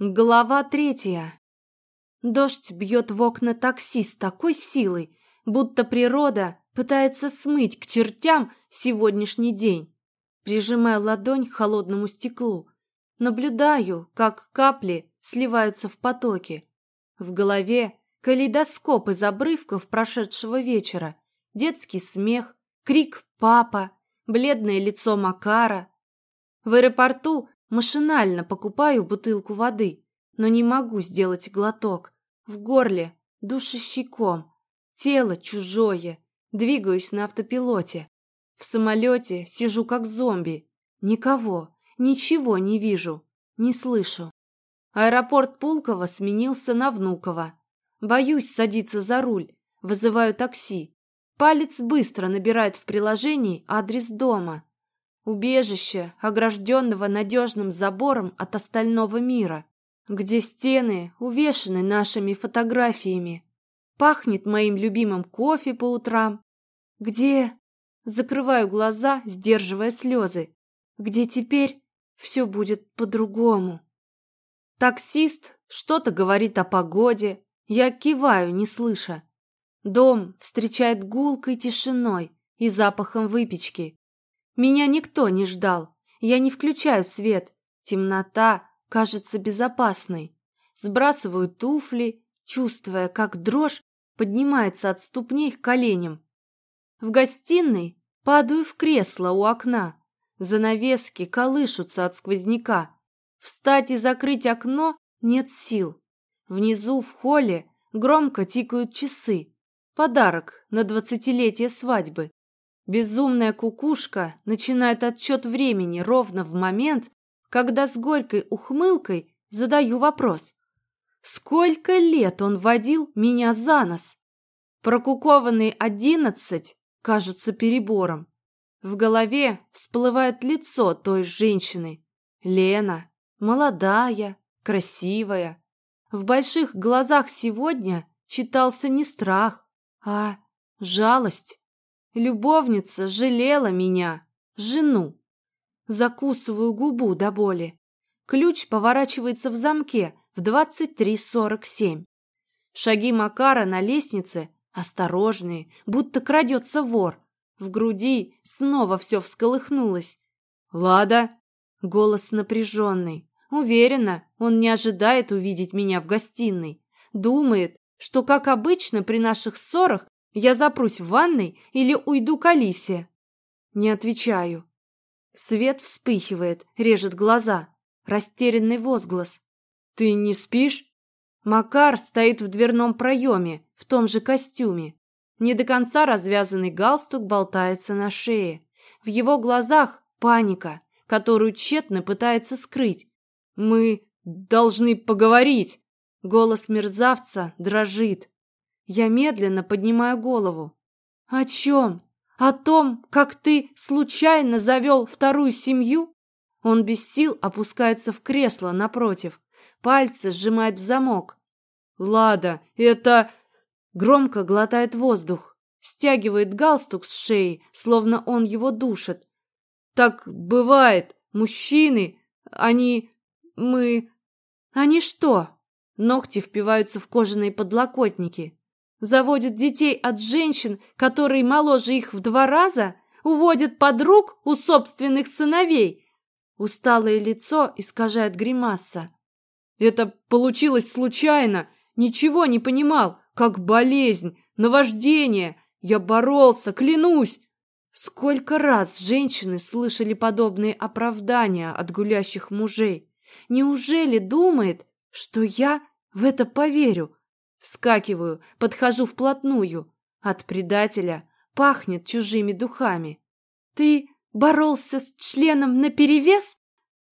Глава третья. Дождь бьет в окна такси с такой силой, будто природа пытается смыть к чертям сегодняшний день. Прижимаю ладонь к холодному стеклу. Наблюдаю, как капли сливаются в потоки. В голове калейдоскоп из обрывков прошедшего вечера. Детский смех, крик «папа», бледное лицо Макара. В аэропорту Машинально покупаю бутылку воды, но не могу сделать глоток. В горле душещиком, тело чужое, двигаюсь на автопилоте. В самолете сижу как зомби. Никого, ничего не вижу, не слышу. Аэропорт Пулково сменился на Внуково. Боюсь садиться за руль, вызываю такси. Палец быстро набирает в приложении адрес дома. Убежище, огражденного надежным забором от остального мира, где стены увешаны нашими фотографиями. Пахнет моим любимым кофе по утрам. Где... Закрываю глаза, сдерживая слезы. Где теперь все будет по-другому. Таксист что-то говорит о погоде. Я киваю, не слыша. Дом встречает гулкой тишиной и запахом выпечки. Меня никто не ждал. Я не включаю свет. Темнота кажется безопасной. Сбрасываю туфли, чувствуя, как дрожь поднимается от ступней к коленям. В гостиной падаю в кресло у окна. Занавески колышутся от сквозняка. Встать и закрыть окно нет сил. Внизу в холле громко тикают часы. Подарок на двадцатилетие свадьбы. Безумная кукушка начинает отчет времени ровно в момент, когда с горькой ухмылкой задаю вопрос. Сколько лет он водил меня за нос? Прокукованные одиннадцать кажутся перебором. В голове всплывает лицо той женщины. Лена, молодая, красивая. В больших глазах сегодня читался не страх, а жалость. Любовница жалела меня, жену. Закусываю губу до боли. Ключ поворачивается в замке в 23.47. Шаги Макара на лестнице осторожные, будто крадется вор. В груди снова все всколыхнулось. «Лада!» Голос напряженный. Уверена, он не ожидает увидеть меня в гостиной. Думает, что, как обычно при наших ссорах, я запрусь в ванной или уйду к Алисе? Не отвечаю. Свет вспыхивает, режет глаза. Растерянный возглас. «Ты не спишь?» Макар стоит в дверном проеме, в том же костюме. Не до конца развязанный галстук болтается на шее. В его глазах паника, которую тщетно пытается скрыть. «Мы должны поговорить!» Голос мерзавца дрожит. Я медленно поднимаю голову. «О чем? О том, как ты случайно завел вторую семью?» Он без сил опускается в кресло напротив. Пальцы сжимает в замок. «Лада, это...» Громко глотает воздух. Стягивает галстук с шеи, словно он его душит. «Так бывает. Мужчины, они... мы...» «Они что?» Ногти впиваются в кожаные подлокотники заводят детей от женщин, которые моложе их в два раза, уводят подруг у собственных сыновей. Усталое лицо искажает гримаса. Это получилось случайно, ничего не понимал, как болезнь, наваждение. Я боролся, клянусь. Сколько раз женщины слышали подобные оправдания от гулящих мужей? Неужели думает, что я в это поверю? Вскакиваю, подхожу вплотную. От предателя пахнет чужими духами. «Ты боролся с членом наперевес?»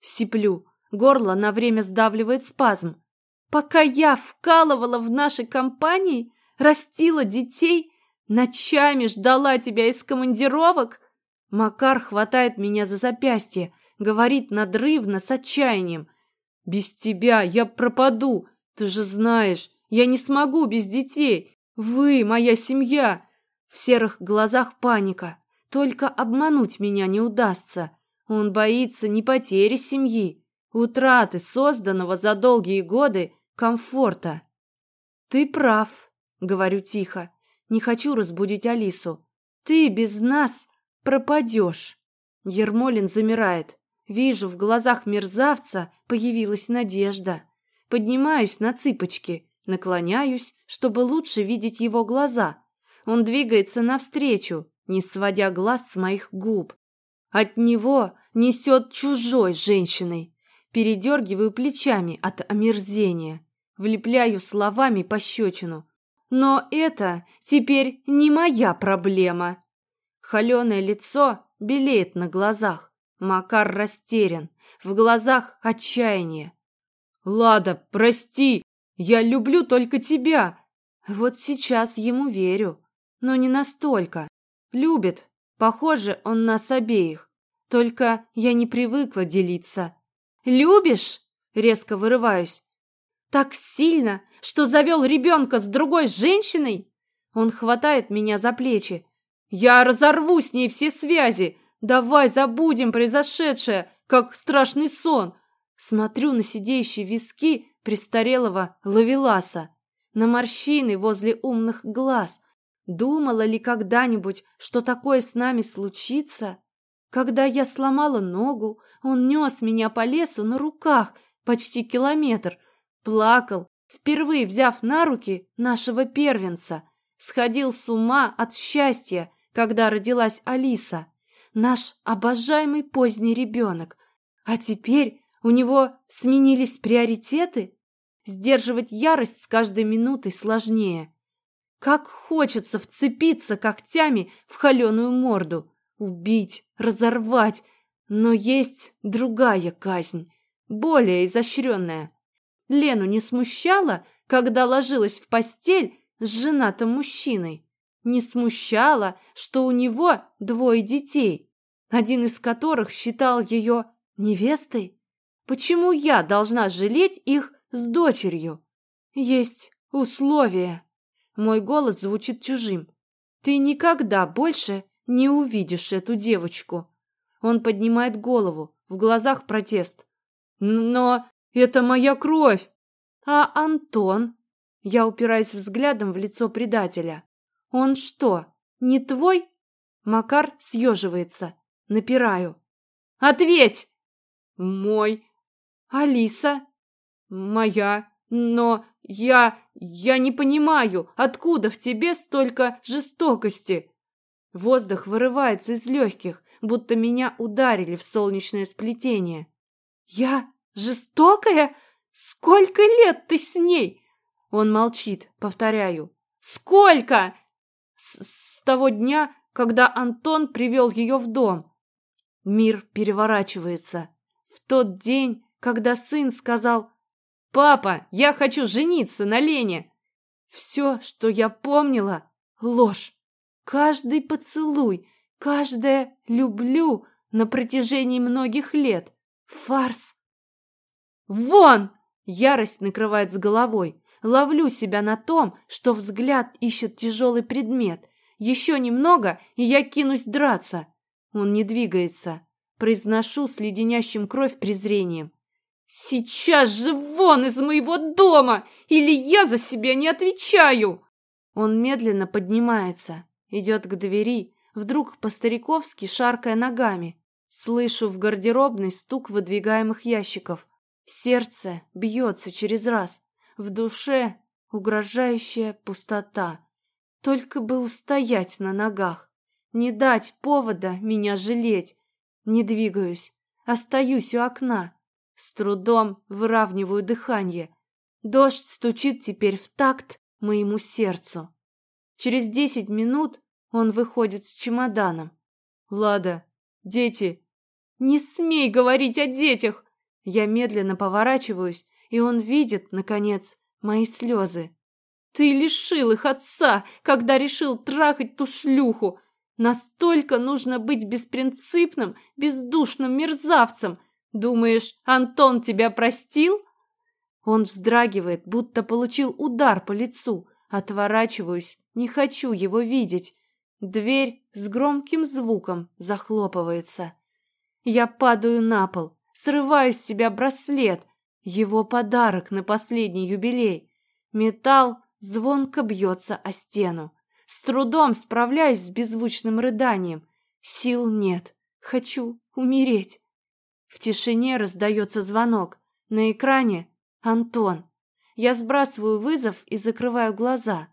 Сиплю. Горло на время сдавливает спазм. «Пока я вкалывала в нашей компании, растила детей, ночами ждала тебя из командировок?» Макар хватает меня за запястье, говорит надрывно, с отчаянием. «Без тебя я пропаду, ты же знаешь, я не смогу без детей. Вы моя семья. В серых глазах паника. Только обмануть меня не удастся. Он боится не потери семьи, утраты созданного за долгие годы комфорта. «Ты прав», — говорю тихо, не хочу разбудить Алису. «Ты без нас пропадешь». Ермолин замирает. Вижу, в глазах мерзавца появилась надежда. Поднимаюсь на цыпочки, наклоняюсь, чтобы лучше видеть его глаза. Он двигается навстречу, не сводя глаз с моих губ. От него несет чужой женщиной. Передергиваю плечами от омерзения. Влепляю словами пощечину. Но это теперь не моя проблема. Холеное лицо белеет на глазах. Макар растерян. В глазах отчаяние. «Лада, прости! Я люблю только тебя!» Вот сейчас ему верю, но не настолько. Любит. Похоже, он нас обеих. Только я не привыкла делиться. «Любишь?» — резко вырываюсь. «Так сильно, что завел ребенка с другой женщиной?» Он хватает меня за плечи. «Я разорву с ней все связи! Давай забудем произошедшее, как страшный сон!» Смотрю на сидящие виски престарелого лавеласа, на морщины возле умных глаз. Думала ли когда-нибудь, что такое с нами случится? Когда я сломала ногу, он нес меня по лесу на руках почти километр, плакал, впервые взяв на руки нашего первенца, сходил с ума от счастья, когда родилась Алиса, наш обожаемый поздний ребенок. А теперь у него сменились приоритеты? Сдерживать ярость с каждой минутой сложнее. Как хочется вцепиться когтями в холеную морду, убить, разорвать, но есть другая казнь, более изощренная. Лену не смущало, когда ложилась в постель с женатым мужчиной. Не смущало, что у него двое детей, один из которых считал ее невестой. Почему я должна жалеть их с дочерью? Есть условия. Мой голос звучит чужим. Ты никогда больше не увидишь эту девочку. Он поднимает голову, в глазах протест. Но это моя кровь. А Антон? Я упираюсь взглядом в лицо предателя. Он что, не твой? Макар съеживается. Напираю. Ответь! Мой. Алиса? Моя. Но я... я не понимаю, откуда в тебе столько жестокости? Воздух вырывается из легких, будто меня ударили в солнечное сплетение. Я жестокая? Сколько лет ты с ней? Он молчит, повторяю. Сколько? С, с того дня, когда Антон привел ее в дом. Мир переворачивается. В тот день, когда сын сказал «Папа, я хочу жениться на Лене!» Все, что я помнила — ложь. Каждый поцелуй, каждое «люблю» на протяжении многих лет — фарс. «Вон!» — ярость накрывает с головой. Ловлю себя на том, что взгляд ищет тяжелый предмет. Еще немного, и я кинусь драться. Он не двигается. Произношу с леденящим кровь презрением. «Сейчас же вон из моего дома, или я за себя не отвечаю!» Он медленно поднимается, идет к двери, вдруг по-стариковски шаркая ногами. Слышу в гардеробной стук выдвигаемых ящиков. Сердце бьется через раз. В душе угрожающая пустота. Только бы устоять на ногах. Не дать повода меня жалеть. Не двигаюсь. Остаюсь у окна. С трудом выравниваю дыхание. Дождь стучит теперь в такт моему сердцу. Через десять минут он выходит с чемоданом. «Лада, дети!» «Не смей говорить о детях!» Я медленно поворачиваюсь, и он видит, наконец, мои слезы. «Ты лишил их отца, когда решил трахать ту шлюху! Настолько нужно быть беспринципным, бездушным мерзавцем! Думаешь, Антон тебя простил?» Он вздрагивает, будто получил удар по лицу. Отворачиваюсь, не хочу его видеть. Дверь с громким звуком захлопывается. Я падаю на пол, Срываю с себя браслет. Его подарок на последний юбилей. Металл звонко бьется о стену. С трудом справляюсь с беззвучным рыданием. Сил нет. Хочу умереть. В тишине раздается звонок. На экране Антон. Я сбрасываю вызов и закрываю глаза.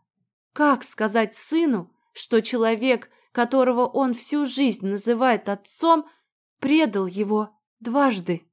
Как сказать сыну, что человек, которого он всю жизнь называет отцом, предал его дважды?